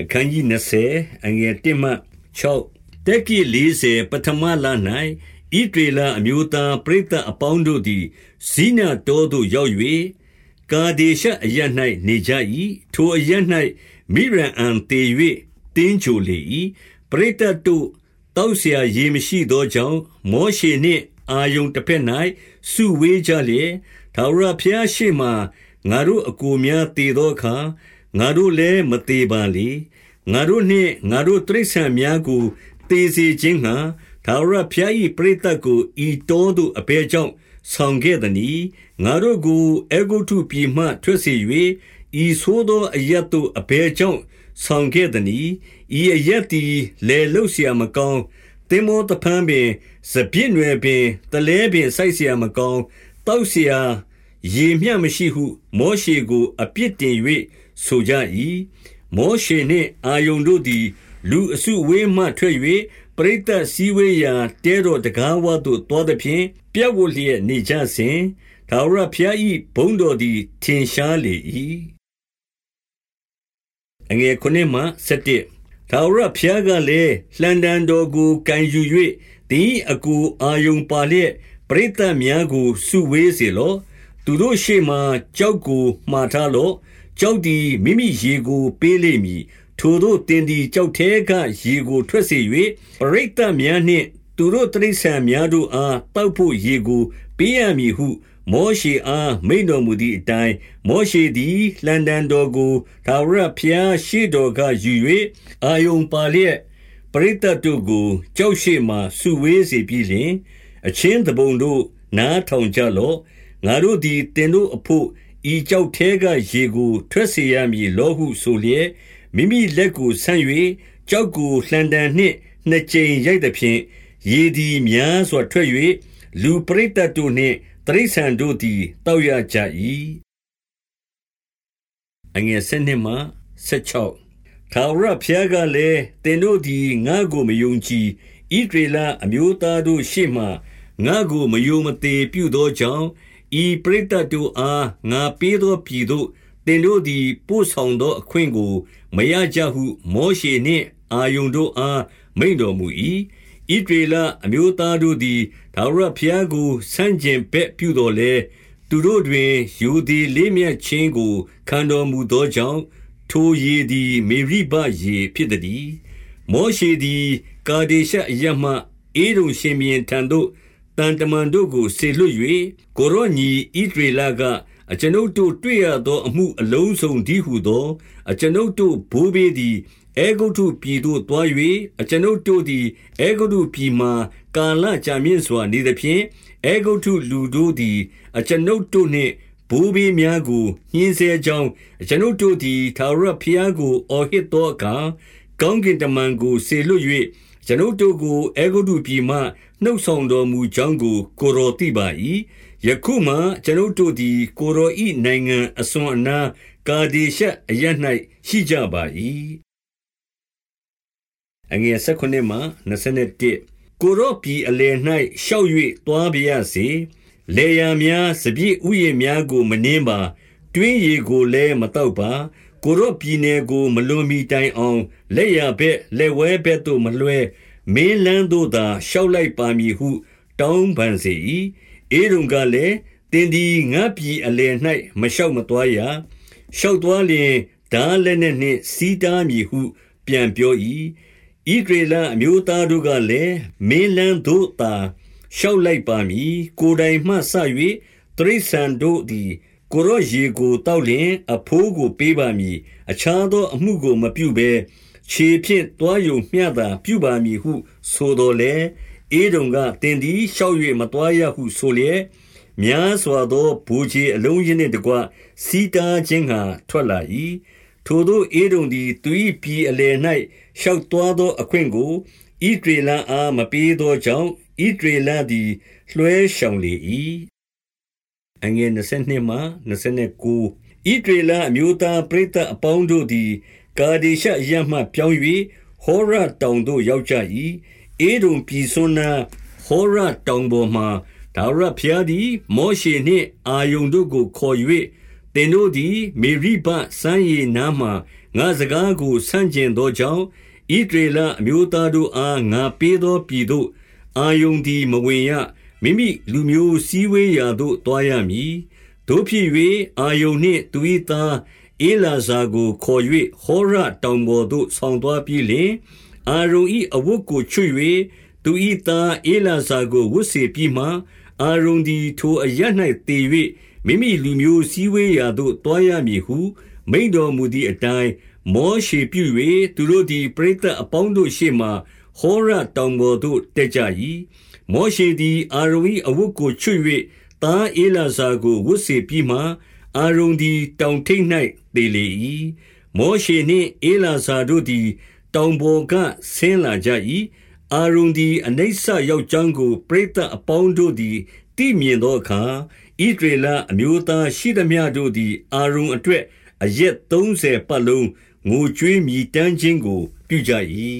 အခန်းကြီး20အငယ်1မှ6တက်ကြီး40ပထမလ၌ဣဒေလအမျိုးသားပရိသတ်အပေါင်းတို့သည်ဇိနတော်သို့ရောက်၍ကာဒေရှအရ၌နေကြ၏ထိုအရ၌မိရန်အန်တေ၍တင်းချိုလေ၏ပရိသတ်တို့တောက်เสียရေမရှိသောကြောင့်မောရှေနှင့်အာယုန်တစ်ဖက်၌စုဝေးကြလျက်ထာဝရဘုရားရှိမှငါတို့အကိုများတည်သောအခါ ငါတို့လည်းမသေးပါလေငါတို့နှင့်ငါတို့တိရစ္ဆာန်များကိုသေစေခြင်းငှာထာဝရဘုရား၏ပရိသတ်ကိုဤတော်သို့အဘဲကြောင့်ဆောင်ခဲ့သည်။ငါတို့ကိုအေဂုတုပြည်မှထွက်စေ၍ဤဆိုးသောအရတ်သို့အဘဲကြောင့်ဆောင်ခဲ့သည်။ဤအရတ်သည်လေလုတ်เสียမကောင်းတင်မောတဖန်ပင်စပြည့်နွယ်ပင်တလဲပင်စိုက်เสียမကောင်းတောက်เสีย ရေမျှမရှိဟု မောရှေကို အပြစ်တင်၍ဆိုကြ၏မောရှေနှင့်အာယုန်တို့သည် လူအစုဝေးမှထွက်၍ပရိသတ်စည်းဝေးရာ တဲတော်တကားဝသို့တောသဖြင့် ပြက်ဝလျက်နေကြစဉ်သာဝရဖျား၏ဘုံတော်သည် ထင်ရှားလေ၏အငယ်ခုနှစ်မှ7သာဝရဖျားကလည်း လှန်တန်တော်ကိုကန်ယူ၍သည်အကူအာယုံပါလျက် ပရိသတ်များကို စုဝေးစေလော့ သူတို့ရှေ့မှကြောက်ကို မှားထားလော့ကြောက်သည် မိမိရေကို ပေးလိမ့်မည် ထိုသို့သင်သည် ကျောက်ထဲက ရေကို ထွက်စေ၍ပရိသတ်များနှင့် သူတို့တိရစ္ဆာန်များတို့အားတောက်ဖို့ရေကို ပေးရမည်ဟု မောရှေအား မိန့်တော်မူသည့်အတိုင်း မောရှေသည် လှန်တန်တော်ကိုသာဝရဖျားရှိတော်ကယူ၍အာယုံပါလျက် ပရိသတ်တို့ကိုကြောက်ရှိမှစုဝေးစေပြီးလျှင် အချင်းတပုံတို့ နားထောင်ကြလော့ ငါတို့သည်တင်တို့အဖို့ ဤကြောက်ထဲကရေကို ထွက်စေရမည်လောဟုဆိုလျက် မိမိလက်ကိုဆန့်၍ကြောက်ကိုလှန်တန်နှင့် နှစ်ကြိမ်ရိုက်သဖြင့် ရေသည်များစွာထွက်၍လူပရိသတ်တို့နှင့်တရိษံတို့သည်တောက်ရကြ၏အငယ်၁၂မှ16ထာဝရဘုရားကလည်းတင်တို့သည် ငါကို မယုံကြည်ဣဒရေလအမျိုးသားတို့ရှေ့မှငါကိုမယုံမသေးပြုသောကြောင့် ဤပရိသတ်တို့အားငါပေးသောပြည်သို့သင်တို့သည် ပို့ဆောင်သောအခွင့်ကို မရကြဟု မောရှေနှင့် အာရုန်တို့အားမိန့်တော်မူ၏။ဣသရေလအမျိုးသားတို့သည်ထာဝရဘုရားကိုဆန့်ကျင်ဘက်ပြုသော်လည်း၊သူတို့တွင်ရိုသေလေးမြတ်ခြင်းကိုခံတော်မူသောကြောင့်၊ထိုရေသည် မေရိဘရေဖြစ်သတည်း။မောရှေသည် ကာဒေရှအရပ်မှဧဒုံရှင်ဘုရင်ထံသို့ သံတမန်တို့ကိုစေလွှတ်၍၊ကိုယ်တော်ညီဣသရေလကအကျွန်ုပ်တို့တွေ့ရသောအမှုအလုံးစုံတည်းဟူသော အကျွန်ုပ်တို့ဘိုးဘေးသည်အဲဂုတ္တုပြည်သို့သွား၍အကျွန်ုပ်တို့သည်အဲဂုတ္တုပြည်မှကာလကြာမြင့်စွာနေသဖြင့်အဲဂုတ္တုလူတို့သည် အကျွန်ုပ်တို့နှင့်ဘိုးဘေးများကိုညှင်းဆဲကြောင်းအကျွန်ုပ်တို့သည်သာရဖျားကိုအော်ဟစ်သောအခါကောင်းကင်တမန်ကိုဆေလွတ်၍ ကျွန်ုပ်တို့ကို အဲဂုတ္တုပြည်မှ နှုတ်ဆောင်တော်မူကြောင်းကို ကိုတော်သိပါ၏ယခုမှကျွန်ုပ်တို့သည် ကိုရောဤနိုင်ငံအစွန်အနား ကာဒေရှအရ၌ရှိကြပါ၏အငယ်၁၉မှ21ကိုရောပြည်အလယ်၌ရှောက်၍သွားပြရစေလေယာများ စပြည့်ဥယျာဉ်များကို မနှင်းပါ တွင်းရီကိုလည်းမတော့ပါ ကိုရောပြည်နယ်ကို မလွန်မီတိုင်အောင် လက်ရဘက်လက်ဝဲဘက်သို့မလွှဲမင်းလန်းတို့သာရှောက်လိုက်ပါမည်ဟု တောင်းပန်စေ၏ဧရုံကလည်းတင်ဒီငါပြည်အလယ်၌မလျှောက်မသွားရလျှောက်သွားလျင်ဓာလည်းနှင့်စီးတားမည်ဟု ပြန်ပြော၏ဣဒရေလအမျိုးသားတို့ကလည်း မင်းလန်းတို့သာ လျှောက်လိုက်ပါမည် ကိုယ်တိုင်မှဆ၍တရိษံတို့သည် ကိုရောရေကိုတောက်လျင်အဖိုးကိုပေးပါမည်အခြားသောအမှုကိုမပြုဘဲခြေဖြင့်တွားယုံမျှတာပြုပါမည်ဟု ဆိုတော်လဲဧဒုံကတင်သည်ရှောက်၍မသွားရဟုဆိုလျက်များစွာသောဘူချေအလုံးရင်းနှင့်တကွစီတားခြင်းဟာထွက်လာ၏ထိုသောဧဒုံသည်သူ၏ပြည်အလယ်၌ရှောက်သွားသောအခွင့်ကိုဣဒရေလအားမပေးသောကြောင့်ဣဒရေလသည်လွှဲရှောင်လေ၏ အငယ်22မှ29ဣဒရေလအမျိုးသားပရိသတ်အပေါင်းတို့သည်ကာဒေရှအရမှပြောင်း၍ဟောရတောင်သို့ရောက်ကြ၏ဧဒုံပြည်စွန်းနာဟောရတောင်ပေါ်မှဒါဝရဖျားသည် မောရှေနှင့်အာယုန်တို့ကိုခေါ်၍သင်တို့သည် မေရိဘစမ်းရည်နားမှငါစကားကိုဆန့်ကျင်သောကြောင့်ဣဒရေလအမျိုးသားတို့အားငါပေးသောပြည်သို့အာယုန်သည်မဝင်ရ မိမိလူမျိုးစည်းဝေးရာသို့တွားရမည်တို့ဖြစ်၍အာယုန်နှင့်သူ၏သားအေလာဇာကိုခေါ်၍ဟောရတောင်ပေါ်သို့ဆောင်းသွားပြီးလင်အာရုန်၏အဝတ်ကိုချွတ်၍သူ၏သားအေလာဇာကိုဝတ်စေပြီးမှအာရုန်သည်ထိုအရ၌တည်၍မိမိလူမျိုးစည်းဝေးရာသို့တွားရမည်ဟု မိန်တော်မူသည့်အတိုင်းမောရှေပြု၍သူတို့သည်ပရိသတ်အပေါင်းတို့ရှေ့မှဟောရတောင်ပေါ်သို့တက်ကြ၏ မောရှေသည် အာရုန်၏အဝတ်ကိုချွတ်၍သားအေလာဇာကို ဝတ်စေပြီးမှ အာရုန်သည် တောင်ထိပ်၌တည်လေ၏မောရှေနှင့်အေလာဇာတို့သည် တောင်ပေါ်က ဆင်းလာကြ၏အာရုန်သည် အနိစ္စရောက်ကြောင်းကို ပရိသတ်အပေါင်းတို့သည် သိမြင်သောအခါဣဒရေလ အမျိုးသားရှိသမျှတို့သည် အာရုန်အတွက် အရက်30ပတ်လုံး ငိုကြွေးမြည်တမ်းခြင်းကို ပြုကြ၏